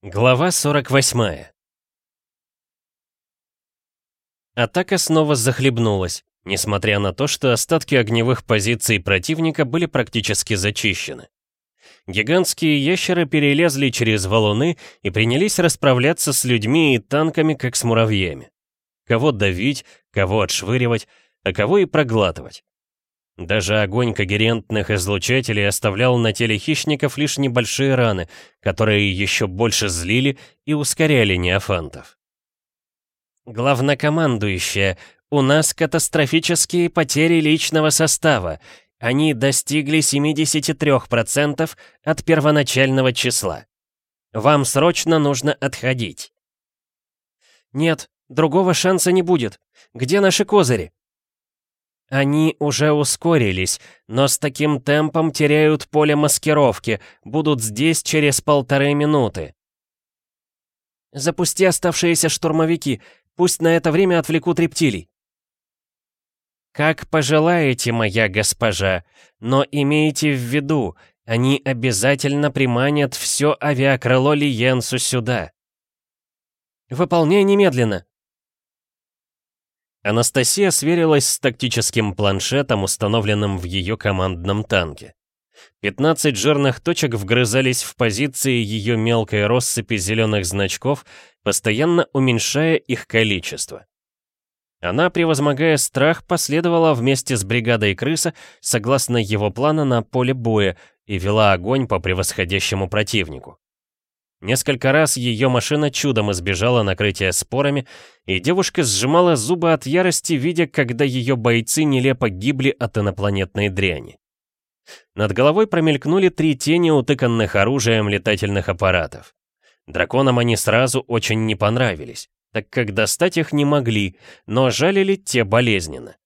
Глава 48 Атака снова захлебнулась, несмотря на то, что остатки огневых позиций противника были практически зачищены. Гигантские ящеры перелезли через валуны и принялись расправляться с людьми и танками, как с муравьями. Кого давить, кого отшвыривать, а кого и проглатывать. Даже огонь когерентных излучателей оставлял на теле хищников лишь небольшие раны, которые еще больше злили и ускоряли неофантов. «Главнокомандующая, у нас катастрофические потери личного состава. Они достигли 73% от первоначального числа. Вам срочно нужно отходить». «Нет, другого шанса не будет. Где наши козыри?» Они уже ускорились, но с таким темпом теряют поле маскировки, будут здесь через полторы минуты. Запусти оставшиеся штурмовики, пусть на это время отвлекут рептилий. Как пожелаете, моя госпожа, но имейте в виду, они обязательно приманят все авиакрыло Лиенсу сюда. Выполняй немедленно. Анастасия сверилась с тактическим планшетом, установленным в ее командном танке. 15 жирных точек вгрызались в позиции ее мелкой россыпи зеленых значков, постоянно уменьшая их количество. Она, превозмогая страх, последовала вместе с бригадой крыса, согласно его плана, на поле боя и вела огонь по превосходящему противнику. Несколько раз ее машина чудом избежала накрытия спорами, и девушка сжимала зубы от ярости, видя, когда ее бойцы нелепо гибли от инопланетной дряни. Над головой промелькнули три тени утыканных оружием летательных аппаратов. Драконам они сразу очень не понравились, так как достать их не могли, но жалили те болезненно.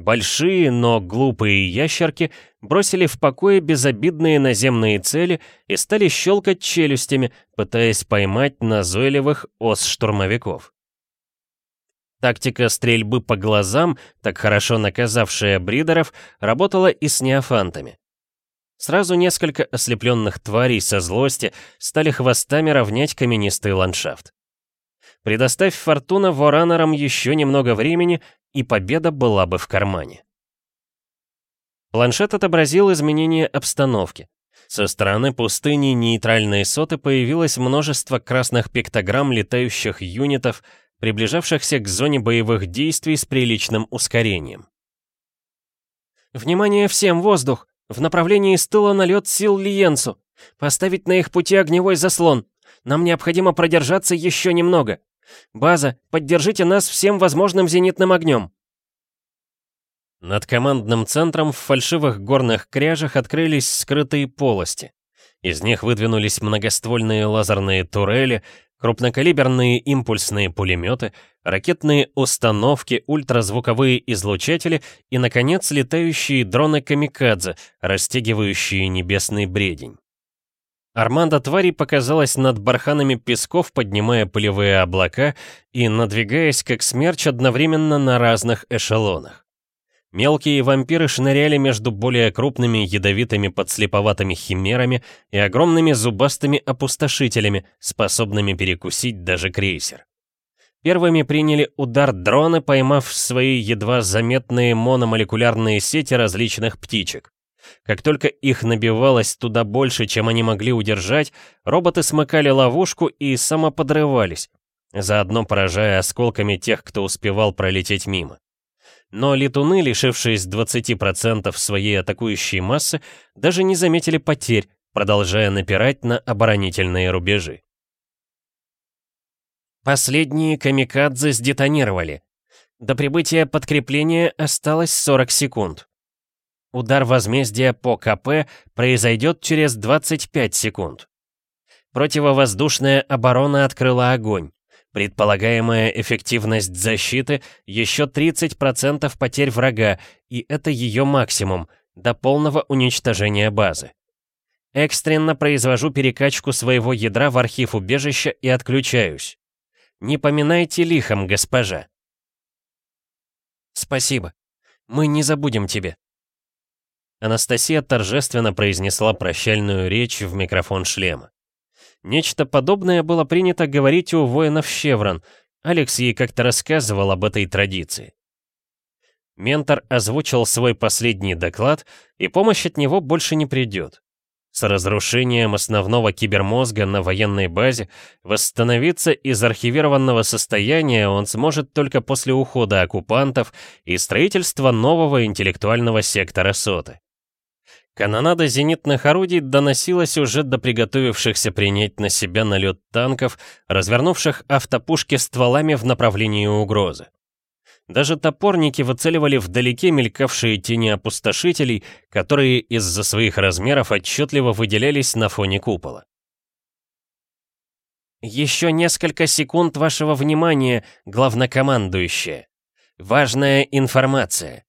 Большие, но глупые ящерки бросили в покое безобидные наземные цели и стали щелкать челюстями, пытаясь поймать назойливых ос-штурмовиков. Тактика стрельбы по глазам, так хорошо наказавшая бридеров, работала и с неофантами. Сразу несколько ослепленных тварей со злости стали хвостами равнять каменистый ландшафт. Предоставь Фортуна Воранерам еще немного времени, и победа была бы в кармане. Планшет отобразил изменение обстановки. Со стороны пустыни нейтральной соты появилось множество красных пиктограмм летающих юнитов, приближавшихся к зоне боевых действий с приличным ускорением. «Внимание всем, воздух! В направлении с тыла налет сил Лиенцу! Поставить на их пути огневой заслон! Нам необходимо продержаться еще немного!» «База, поддержите нас всем возможным зенитным огнем!» Над командным центром в фальшивых горных кряжах открылись скрытые полости. Из них выдвинулись многоствольные лазерные турели, крупнокалиберные импульсные пулеметы, ракетные установки, ультразвуковые излучатели и, наконец, летающие дроны-камикадзе, растягивающие небесный бредень. Арманда тварей показалась над барханами песков, поднимая пылевые облака и надвигаясь как смерч одновременно на разных эшелонах. Мелкие вампиры шныряли между более крупными ядовитыми подслеповатыми химерами и огромными зубастыми опустошителями, способными перекусить даже крейсер. Первыми приняли удар дроны, поймав в свои едва заметные мономолекулярные сети различных птичек. Как только их набивалось туда больше, чем они могли удержать, роботы смыкали ловушку и самоподрывались, заодно поражая осколками тех, кто успевал пролететь мимо. Но летуны, лишившись 20% своей атакующей массы, даже не заметили потерь, продолжая напирать на оборонительные рубежи. Последние камикадзе сдетонировали. До прибытия подкрепления осталось 40 секунд. Удар возмездия по КП произойдет через 25 секунд. Противовоздушная оборона открыла огонь. Предполагаемая эффективность защиты еще 30% потерь врага, и это ее максимум, до полного уничтожения базы. Экстренно произвожу перекачку своего ядра в архив убежища и отключаюсь. Не поминайте лихом, госпожа. Спасибо. Мы не забудем тебе. Анастасия торжественно произнесла прощальную речь в микрофон шлема. Нечто подобное было принято говорить у воинов Щеврон. Алекс ей как-то рассказывал об этой традиции. Ментор озвучил свой последний доклад, и помощь от него больше не придет. С разрушением основного кибермозга на военной базе восстановиться из архивированного состояния он сможет только после ухода оккупантов и строительства нового интеллектуального сектора СОТы. Канонада зенитных орудий доносилась уже до приготовившихся принять на себя налет танков, развернувших автопушки стволами в направлении угрозы. Даже топорники выцеливали вдалеке мелькавшие тени опустошителей, которые из-за своих размеров отчетливо выделялись на фоне купола. «Еще несколько секунд вашего внимания, главнокомандующая. Важная информация».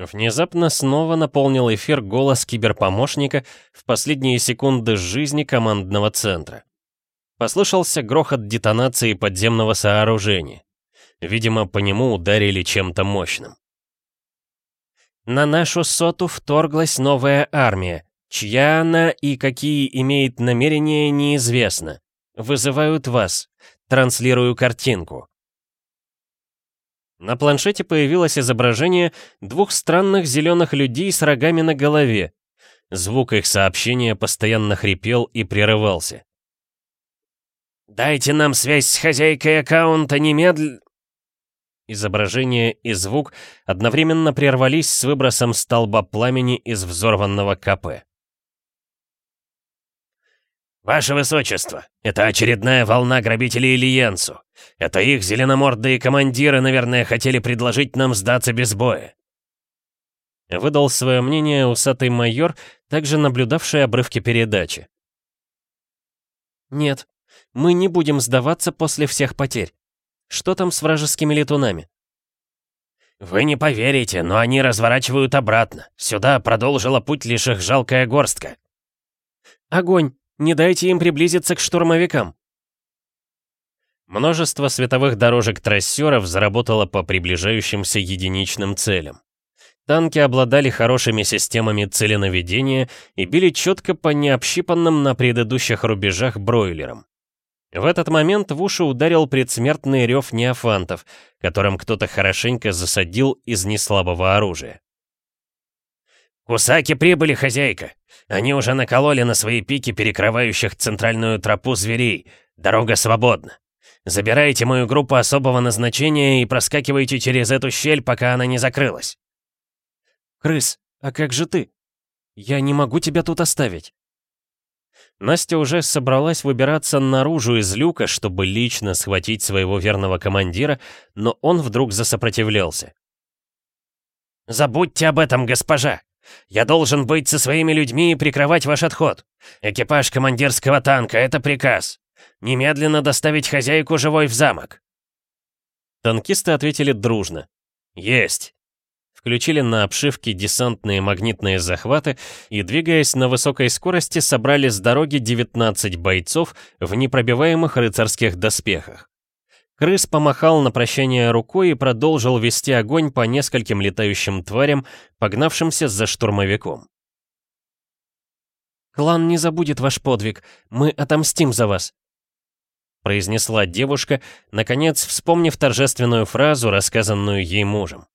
Внезапно снова наполнил эфир голос киберпомощника в последние секунды жизни командного центра. Послышался грохот детонации подземного сооружения. Видимо, по нему ударили чем-то мощным. На нашу соту вторглась новая армия. Чья она и какие имеет намерения, неизвестно. Вызывают вас. Транслирую картинку. На планшете появилось изображение двух странных зеленых людей с рогами на голове. Звук их сообщения постоянно хрипел и прерывался. «Дайте нам связь с хозяйкой аккаунта немедленно...» Изображение и звук одновременно прервались с выбросом столба пламени из взорванного КП. «Ваше Высочество, это очередная волна грабителей Ильенцу. Это их зеленомордые командиры, наверное, хотели предложить нам сдаться без боя». Выдал свое мнение усатый майор, также наблюдавший обрывки передачи. «Нет, мы не будем сдаваться после всех потерь. Что там с вражескими летунами? «Вы не поверите, но они разворачивают обратно. Сюда продолжила путь лишь их жалкая горстка». «Огонь! Не дайте им приблизиться к штурмовикам!» Множество световых дорожек трассеров заработало по приближающимся единичным целям. Танки обладали хорошими системами целенаведения и били четко по необщипанным на предыдущих рубежах бройлерам. В этот момент в уши ударил предсмертный рев неофантов, которым кто-то хорошенько засадил из неслабого оружия. «Кусаки прибыли, хозяйка! Они уже накололи на свои пики перекрывающих центральную тропу зверей. Дорога свободна. Забирайте мою группу особого назначения и проскакивайте через эту щель, пока она не закрылась». «Крыс, а как же ты? Я не могу тебя тут оставить». Настя уже собралась выбираться наружу из люка, чтобы лично схватить своего верного командира, но он вдруг засопротивлялся. «Забудьте об этом, госпожа! Я должен быть со своими людьми и прикрывать ваш отход. Экипаж командирского танка — это приказ. Немедленно доставить хозяйку живой в замок». Танкисты ответили дружно. «Есть!» включили на обшивке десантные магнитные захваты и, двигаясь на высокой скорости, собрали с дороги 19 бойцов в непробиваемых рыцарских доспехах. Крыс помахал на прощание рукой и продолжил вести огонь по нескольким летающим тварям, погнавшимся за штурмовиком. «Клан не забудет ваш подвиг, мы отомстим за вас», произнесла девушка, наконец вспомнив торжественную фразу, рассказанную ей мужем.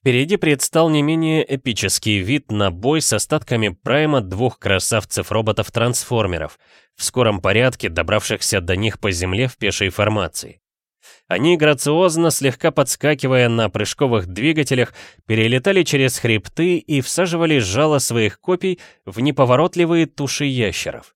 Впереди предстал не менее эпический вид на бой с остатками прайма двух красавцев-роботов-трансформеров, в скором порядке добравшихся до них по земле в пешей формации. Они грациозно, слегка подскакивая на прыжковых двигателях, перелетали через хребты и всаживали жало своих копий в неповоротливые туши ящеров.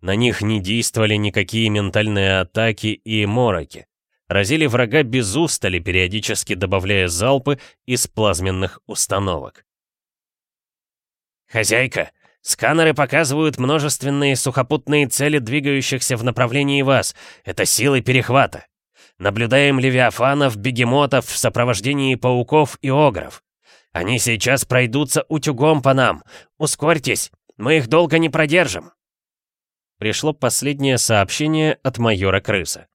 На них не действовали никакие ментальные атаки и мороки разили врага без устали, периодически добавляя залпы из плазменных установок. «Хозяйка, сканеры показывают множественные сухопутные цели, двигающихся в направлении вас. Это силы перехвата. Наблюдаем левиафанов, бегемотов в сопровождении пауков и огров. Они сейчас пройдутся утюгом по нам. Ускорьтесь, мы их долго не продержим». Пришло последнее сообщение от майора Крыса.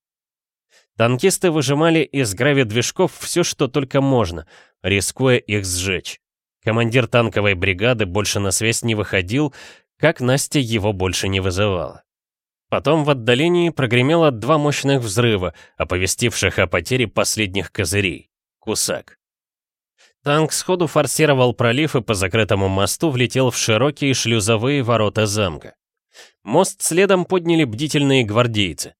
Танкисты выжимали из гравидвижков все, что только можно, рискуя их сжечь. Командир танковой бригады больше на связь не выходил, как Настя его больше не вызывала. Потом в отдалении прогремело два мощных взрыва, оповестивших о потере последних козырей. Кусак. Танк сходу форсировал пролив и по закрытому мосту влетел в широкие шлюзовые ворота замка. Мост следом подняли бдительные гвардейцы.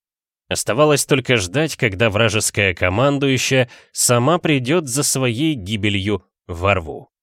Оставалось только ждать, когда вражеская командующая сама придет за своей гибелью во рву.